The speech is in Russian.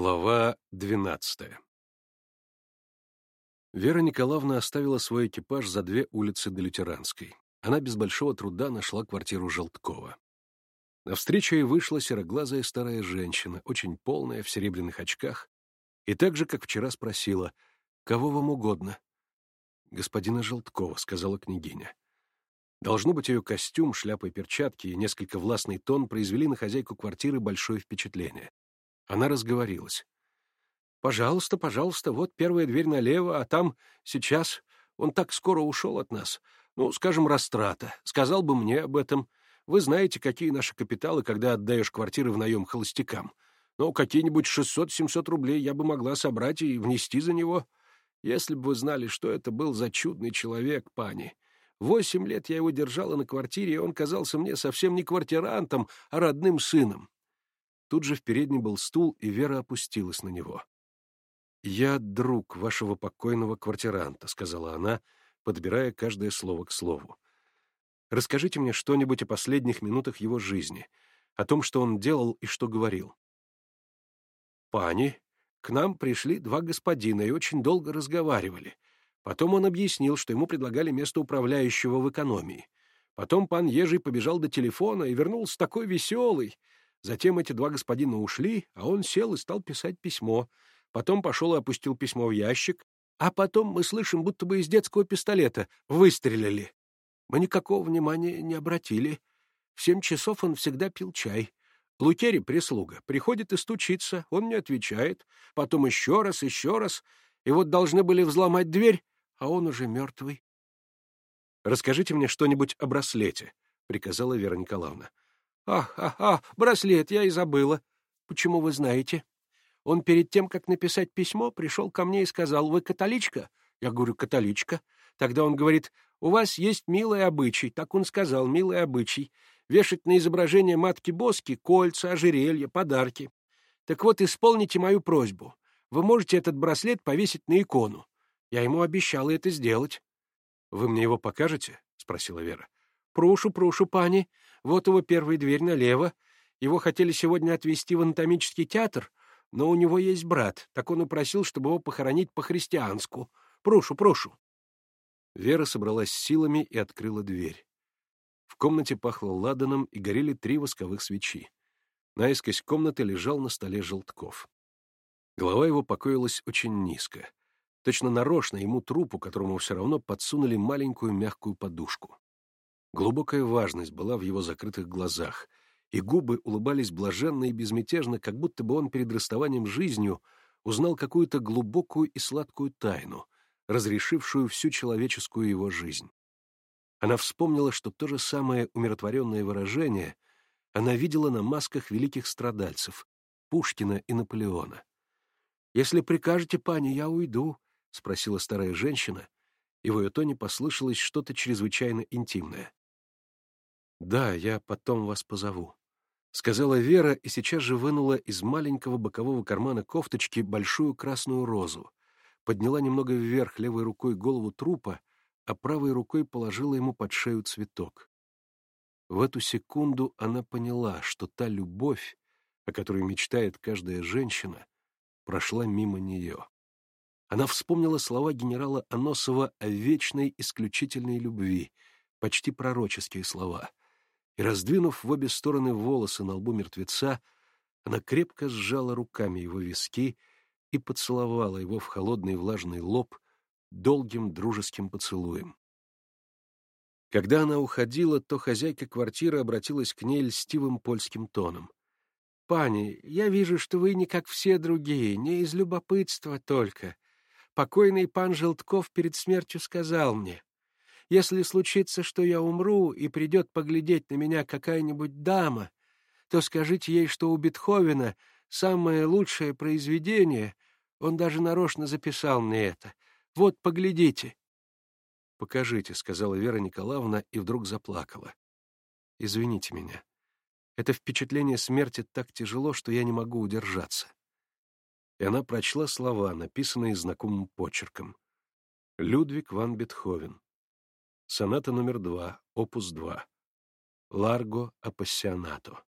Глава двенадцатая Вера Николаевна оставила свой экипаж за две улицы до Лютеранской. Она без большого труда нашла квартиру Желткова. Навстречу ей вышла сероглазая старая женщина, очень полная, в серебряных очках, и так же, как вчера спросила, «Кого вам угодно?» «Господина Желткова», — сказала княгиня. Должно быть, ее костюм, шляпа и перчатки и несколько властный тон произвели на хозяйку квартиры большое впечатление. Она разговорилась. «Пожалуйста, пожалуйста, вот первая дверь налево, а там сейчас... Он так скоро ушел от нас. Ну, скажем, растрата. Сказал бы мне об этом. Вы знаете, какие наши капиталы, когда отдаешь квартиры в наем холостякам. Ну, какие-нибудь 600-700 рублей я бы могла собрать и внести за него. Если бы вы знали, что это был за чудный человек, пани. Восемь лет я его держала на квартире, и он казался мне совсем не квартирантом, а родным сыном. Тут же в передней был стул, и Вера опустилась на него. «Я друг вашего покойного квартиранта», — сказала она, подбирая каждое слово к слову. «Расскажите мне что-нибудь о последних минутах его жизни, о том, что он делал и что говорил». «Пани, к нам пришли два господина и очень долго разговаривали. Потом он объяснил, что ему предлагали место управляющего в экономии. Потом пан Ежий побежал до телефона и вернулся такой веселый. Затем эти два господина ушли, а он сел и стал писать письмо. Потом пошел и опустил письмо в ящик. А потом мы слышим, будто бы из детского пистолета выстрелили. Мы никакого внимания не обратили. В семь часов он всегда пил чай. Лукери прислуга. Приходит и стучится. Он не отвечает. Потом еще раз, еще раз. И вот должны были взломать дверь, а он уже мертвый. «Расскажите мне что-нибудь о браслете», — приказала Вера Николаевна. «Ах, ах, ах, браслет, я и забыла. Почему вы знаете? Он перед тем, как написать письмо, пришел ко мне и сказал, вы католичка? Я говорю, католичка. Тогда он говорит, у вас есть милый обычай, так он сказал, милый обычай, вешать на изображение матки Боски кольца, ожерелья, подарки. Так вот, исполните мою просьбу. Вы можете этот браслет повесить на икону. Я ему обещала это сделать. — Вы мне его покажете? — спросила Вера. — Прошу, прошу, пани. Вот его первая дверь налево. Его хотели сегодня отвезти в анатомический театр, но у него есть брат, так он упросил, чтобы его похоронить по-христианску. Прошу, прошу. Вера собралась силами и открыла дверь. В комнате пахло ладаном и горели три восковых свечи. Наискось комнаты лежал на столе желтков. Голова его покоилась очень низко. Точно нарочно ему трупу, которому все равно подсунули маленькую мягкую подушку. Глубокая важность была в его закрытых глазах, и губы улыбались блаженно и безмятежно, как будто бы он перед расставанием с жизнью узнал какую-то глубокую и сладкую тайну, разрешившую всю человеческую его жизнь. Она вспомнила, что то же самое умиротворенное выражение она видела на масках великих страдальцев — Пушкина и Наполеона. «Если прикажете, пани, я уйду», — спросила старая женщина, и в ее тоне послышалось что-то чрезвычайно интимное. «Да, я потом вас позову», — сказала Вера и сейчас же вынула из маленького бокового кармана кофточки большую красную розу, подняла немного вверх левой рукой голову трупа, а правой рукой положила ему под шею цветок. В эту секунду она поняла, что та любовь, о которой мечтает каждая женщина, прошла мимо нее. Она вспомнила слова генерала Аносова о вечной исключительной любви, почти пророческие слова и, раздвинув в обе стороны волосы на лбу мертвеца, она крепко сжала руками его виски и поцеловала его в холодный влажный лоб долгим дружеским поцелуем. Когда она уходила, то хозяйка квартиры обратилась к ней льстивым польским тоном. «Пани, я вижу, что вы не как все другие, не из любопытства только. Покойный пан Желтков перед смертью сказал мне, если случится, что я умру, и придет поглядеть на меня какая-нибудь дама, то скажите ей, что у Бетховена самое лучшее произведение, он даже нарочно записал мне это. Вот, поглядите. «Покажите», — сказала Вера Николаевна и вдруг заплакала. «Извините меня. Это впечатление смерти так тяжело, что я не могу удержаться». И она прочла слова, написанные знакомым почерком. Людвиг ван Бетховен. Соната номер два, опус 2. Ларго апассионато.